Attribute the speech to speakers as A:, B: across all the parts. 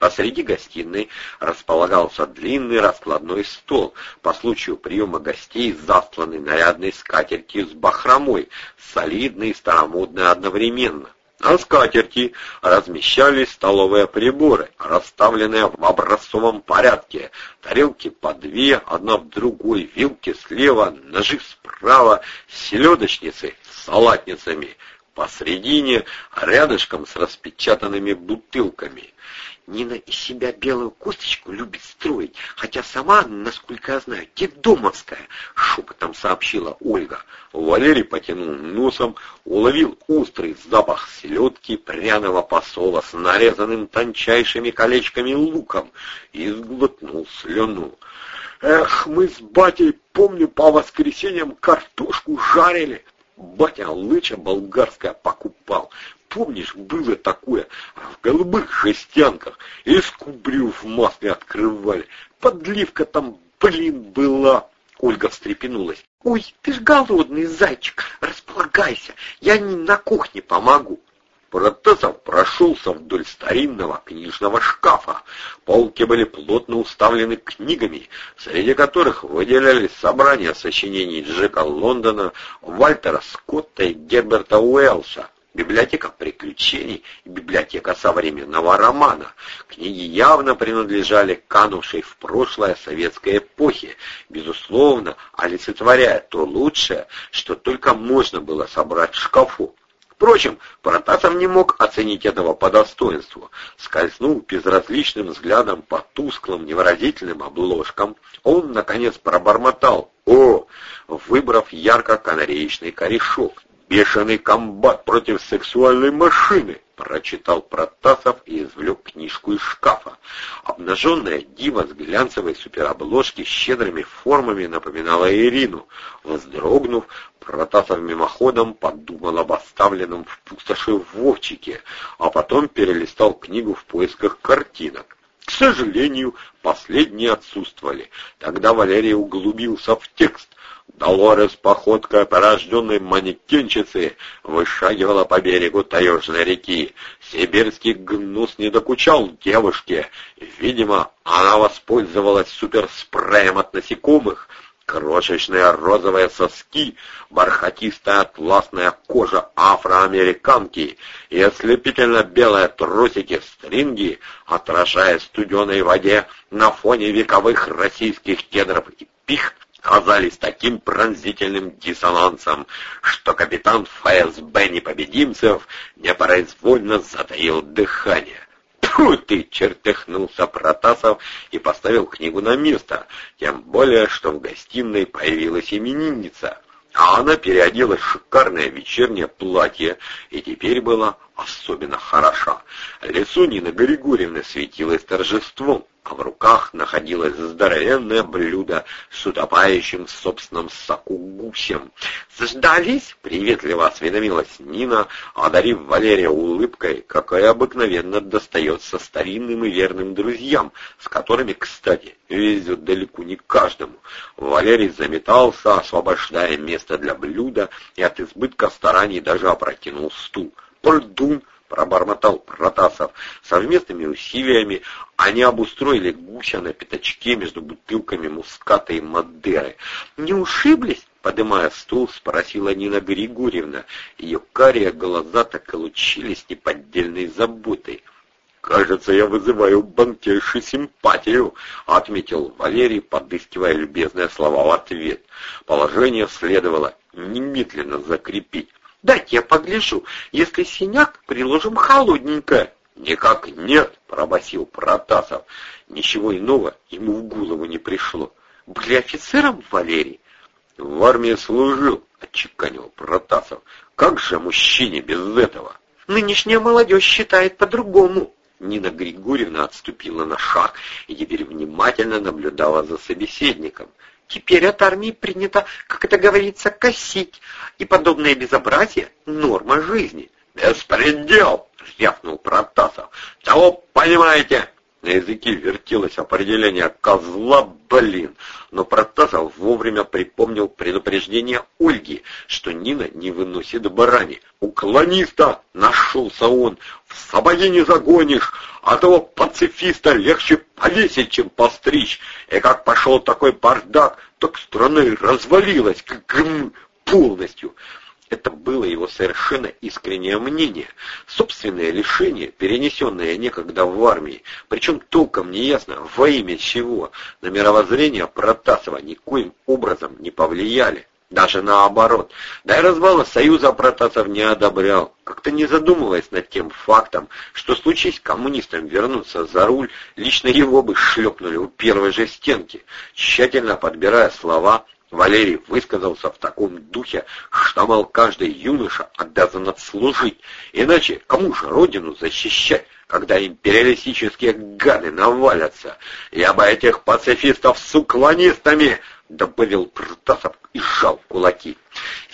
A: Посреди гостиной располагался длинный раскладной стол, по случаю приема гостей застланный нарядной скатертью с бахромой, солидный и старомодный одновременно. На скатерти размещались столовые приборы, расставленные в образцовом порядке. Тарелки по две, одна в другой, вилки слева, ножи справа, селедочницы с салатницами. Посредине, рядышком с распечатанными бутылками. Нина из себя белую косточку любит строить, хотя сама, насколько я знаю, детдомовская, — шепотом сообщила Ольга. Валерий потянул носом, уловил острый запах селедки, пряного посола с нарезанным тончайшими колечками луком и сглотнул слюну. Эх, мы с батей, помню, по воскресеньям картошку жарили. Батя лыча болгарская покупал. Помнишь, было такое, в голубых жестянках, и скубрю в масле открывали. Подливка там, блин, была. Ольга встрепенулась. «Ой, ты ж голодный, зайчик, располагайся, я не на кухне помогу». Протасов прошелся вдоль старинного книжного шкафа. Полки были плотно уставлены книгами, среди которых выделялись собрания сочинений Джека Лондона, Вальтера Скотта и Герберта Уэллса библиотека приключений и библиотека современного романа. Книги явно принадлежали канувшей в прошлое советской эпохе, безусловно, олицетворяя то лучшее, что только можно было собрать в шкафу. Впрочем, Протасов не мог оценить этого по достоинству. Скользнув безразличным взглядом по тусклым, невыразительным обложкам, он, наконец, пробормотал «О!», выбрав ярко-канареечный корешок. «Бешеный комбат против сексуальной машины», — прочитал Протасов и извлек книжку из шкафа. Обнаженная дива с глянцевой суперобложки с щедрыми формами напоминала Ирину. Вздрогнув, Протасов мимоходом подумал об оставленном в пустоши Вовчике, а потом перелистал книгу в поисках картинок. К сожалению, последние отсутствовали. Тогда Валерий углубился в текст, Долорес походкой порожденной манекенщицы вышагивала по берегу таежной реки. Сибирский гнус не докучал девушке. Видимо, она воспользовалась суперспреем от насекомых. Крошечные розовые соски, бархатистая атласная кожа афроамериканки и ослепительно белые трусики-стринги, отражая студеной воде на фоне вековых российских кедров и пих, казались таким пронзительным диссонансом, что капитан ФСБ непобедимцев непроизвольно затаил дыхание. «Тьфу ты!» — чертыхнулся Протасов и поставил книгу на место, тем более, что в гостиной появилась именинница. А она переоделась в шикарное вечернее платье и теперь была особенно хороша. Лицо Нины Григорьевны светилось торжеством а в руках находилось здоровенное блюдо с утопающим в собственном соку гусем. «Заждались?» — приветливо осведомилась Нина, одарив Валерия улыбкой, какая обыкновенно достается старинным и верным друзьям, с которыми, кстати, везет далеко не каждому. Валерий заметался, освобождая место для блюда, и от избытка стараний даже опрокинул стул. «Пардон!» Пробормотал Протасов. Совместными усилиями они обустроили гуся на пятачке между бутылками муската и Мадеры. «Не ушиблись?» — подымая стул, спросила Нина Григорьевна. Ее карие глаза так и лучились неподдельной заботой. «Кажется, я вызываю банкирши симпатию», — отметил Валерий, подыскивая любезные слова в ответ. Положение следовало немедленно закрепить. Дайте я погляжу. Если синяк, приложим холодненькое. Никак нет, пробасил Протасов. Ничего иного ему в голову не пришло. Были офицером, Валерий? В армии служил, отчеканил Протасов. Как же мужчине без этого? Нынешняя молодежь считает по-другому. Нина Григорьевна отступила на шаг и теперь внимательно наблюдала за собеседником. Теперь от армии принято, как это говорится, косить, и подобное безобразие — норма жизни. «Беспредел!» — рявкнул Протасов. «Того, понимаете, На языке вертелось определение «козла, блин», но Протасов вовремя припомнил предупреждение Ольги, что Нина не выносит барани. «Уклониста!» — нашелся он. «В сапоги не загонишь, а того пацифиста легче повесить, чем постричь. И как пошел такой бардак, так страна развалилась, как полностью. Это было его совершенно искреннее мнение. Собственное лишение, перенесенное некогда в армии, причем толком не ясно, во имя чего, на мировоззрение Протасова никоим образом не повлияли. Даже наоборот. Да и развала Союза Протасов не одобрял, как-то не задумываясь над тем фактом, что случись коммунистам вернуться за руль, лично его бы шлепнули у первой же стенки, тщательно подбирая слова, Валерий высказался в таком духе, что, мол, каждый юноша обязан отслужить, иначе кому же родину защищать, когда империалистические гады навалятся? Я бы этих пацифистов с уклонистами, добавил Протасов и сжал кулаки.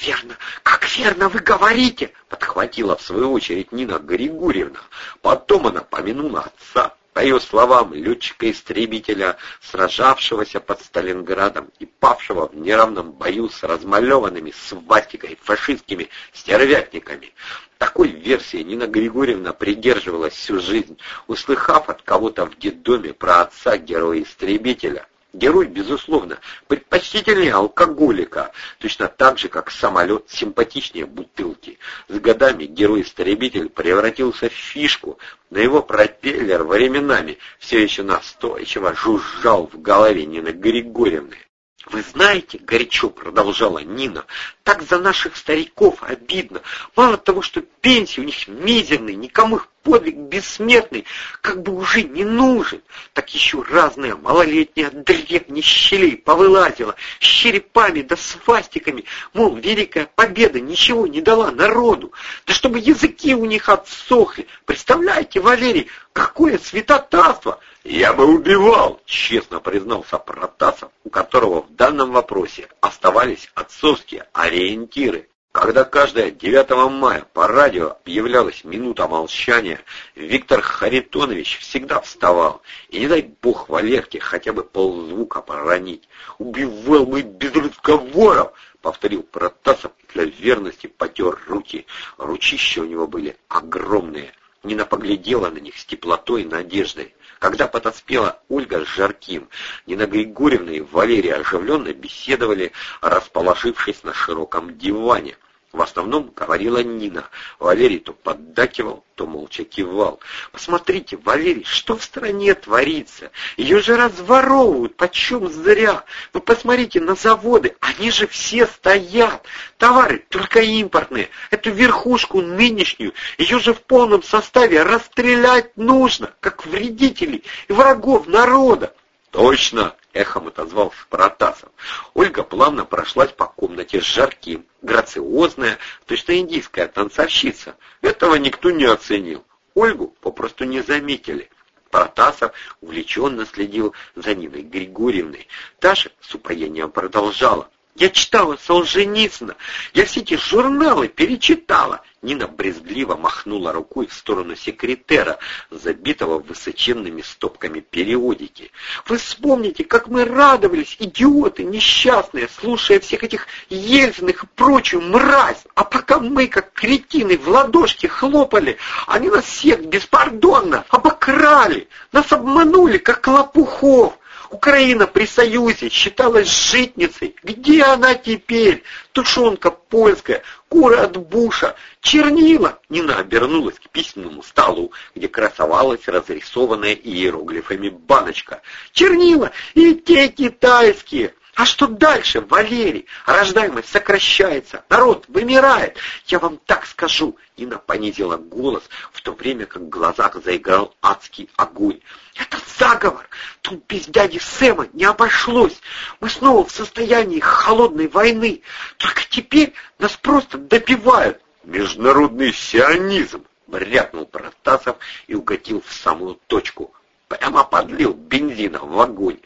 A: «Верно, как верно вы говорите!» — подхватила в свою очередь Нина Григорьевна. Потом она помянула отца, по ее словам, летчика-истребителя, сражавшегося под Сталинградом и павшего в неравном бою с размалеванными свастикой фашистскими стервятниками. Такой версии Нина Григорьевна придерживалась всю жизнь, услыхав от кого-то в детдоме про отца героя-истребителя. Герой, безусловно, предпочтительнее алкоголика, точно так же, как самолет симпатичнее бутылки. С годами герой-истребитель превратился в фишку, но его пропеллер временами все еще настойчиво жужжал в голове Нины Григорьевны. «Вы знаете, — горячо продолжала Нина, — так за наших стариков обидно. Мало того, что пенсии у них мизерные, никому их подвиг бессмертный как бы уже не нужен, так еще разная малолетняя древня щелей повылазила с черепами да свастиками, мол, Великая Победа ничего не дала народу, да чтобы языки у них отсохли. Представляете, Валерий, какое святотатство! «Я бы убивал!» — честно признался Протасов, у которого в данном вопросе оставались отцовские ориентиры. Когда каждое 9 мая по радио объявлялась минута молчания, Виктор Харитонович всегда вставал, и не дай бог Валерке хотя бы ползвука проронить. «Убивал бы без разговоров!» — повторил Протасов для верности потер руки. Ручища у него были огромные. Нина поглядела на них с теплотой и надеждой. Когда подоспела Ольга с Жарким, Нина Григорьевна и Валерия оживленно беседовали, расположившись на широком диване. В основном говорила Нина. Валерий то поддакивал, то молча кивал. «Посмотрите, Валерий, что в стране творится? Ее же разворовывают, почем зря. Вы посмотрите на заводы, они же все стоят. Товары только импортные. Эту верхушку нынешнюю, ее же в полном составе расстрелять нужно, как вредителей и врагов народа. «Точно!» — эхом отозвался Протасов. Ольга плавно прошлась по комнате с жарким, грациозная, точно индийская танцовщица. Этого никто не оценил. Ольгу попросту не заметили. Протасов увлеченно следил за Ниной Григорьевной. Таша с упоением продолжала. Я читала Солженицына, я все эти журналы перечитала. Нина брезгливо махнула рукой в сторону секретера, забитого высоченными стопками периодики. Вы вспомните, как мы радовались, идиоты несчастные, слушая всех этих Ельциных и прочую мразь. А пока мы, как кретины, в ладошки хлопали, они нас всех беспардонно обокрали, нас обманули, как лопухов. Украина при Союзе считалась житницей. Где она теперь? Тушенка польская, куры от буша, чернила. Нина обернулась к письменному столу, где красовалась разрисованная иероглифами баночка. Чернила и те китайские. А что дальше, Валерий? Рождаемость сокращается, народ вымирает. Я вам так скажу. Нина понизила голос, в то время как в глазах заиграл адский огонь. Это заговор. Тут без дяди Сэма не обошлось. Мы снова в состоянии холодной войны. Только теперь нас просто добивают. Международный сионизм, брякнул Протасов и угодил в самую точку. Прямо подлил бензина в огонь.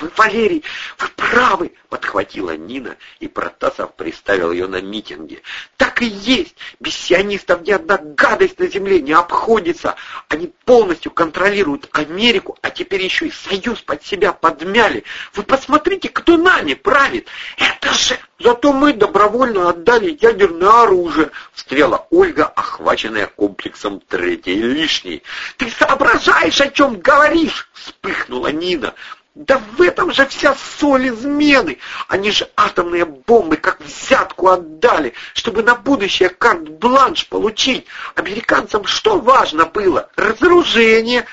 A: Вы правы. Валерий, вы правы, подхватила Нина, и Протасов приставил ее на митинге. Так и есть, без сионистов ни одна гадость на земле не обходится. Они полностью контролируют Америку, а теперь еще и Союз под себя подмяли. Вы посмотрите, кто нами правит. Это же... Зато мы добровольно отдали ядерное оружие, встряла Ольга, охваченная комплексом третьей лишней. Ты соображаешь, о чем говоришь? Вспыхнула Нина. Да в этом же вся соль измены. Они же атомные бомбы как взятку отдали, чтобы на будущее карт-бланш получить. Американцам что важно было? Разоружение.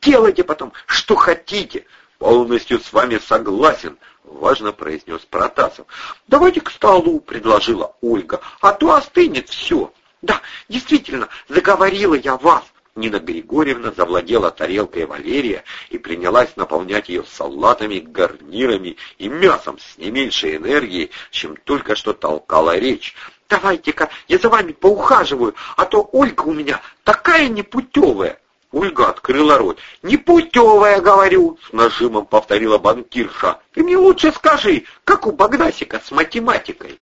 A: Делайте потом, что хотите. Полностью с вами согласен, важно произнес Протасов. Давайте к столу, предложила Ольга, а то остынет все. Да, действительно, заговорила я вас. Нина Григорьевна завладела тарелкой Валерия и принялась наполнять ее салатами, гарнирами и мясом с не меньшей энергией, чем только что толкала речь. «Давайте-ка я за вами поухаживаю, а то Ольга у меня такая непутевая!» Ольга открыла рот. «Непутевая, говорю!» — с нажимом повторила банкирша. «Ты мне лучше скажи, как у Богдасика с математикой?»